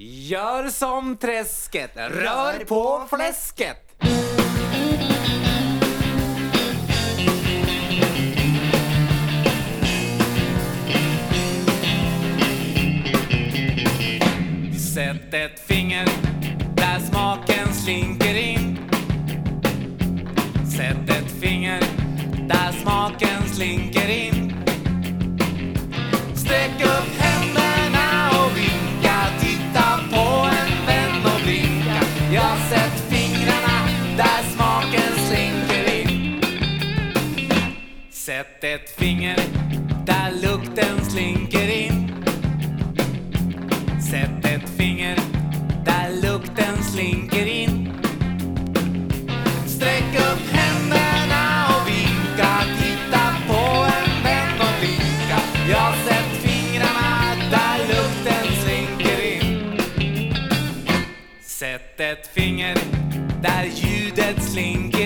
Gör som träsket, rör på fläsket. Sätt ett finger där smaken slinker in. Sätt ett finger där smaken slinker in. Sätt ett finger där lukten slinker in. Sätt ett finger där lukten slinker in. Sträck upp händerna och vinka. Titta på en vän och blinka. Jag sätt fingrarna där lukten slinker in. Sätt ett finger där ljudet slinker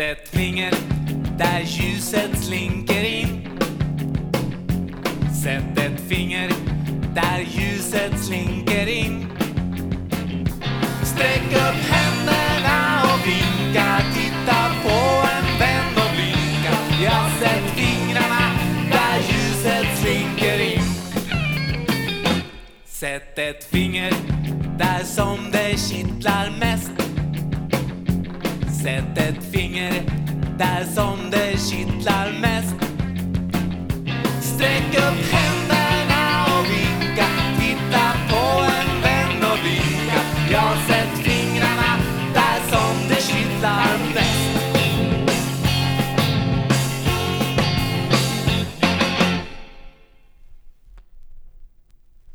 ett finger där ljuset slinker in. Sätt ett finger där ljuset slinker in. Sträck upp händerna och vinka. Titta på en vän och blinka. Jag sett fingrarna där ljuset slinker in. Sätt ett finger där som det kittlar mest. Sätt ett finger där som det kittlar mest. Sträck upp händerna och vinka. Titta på en vän och vinka. Jag har sett fingrarna där som det kittlar mest.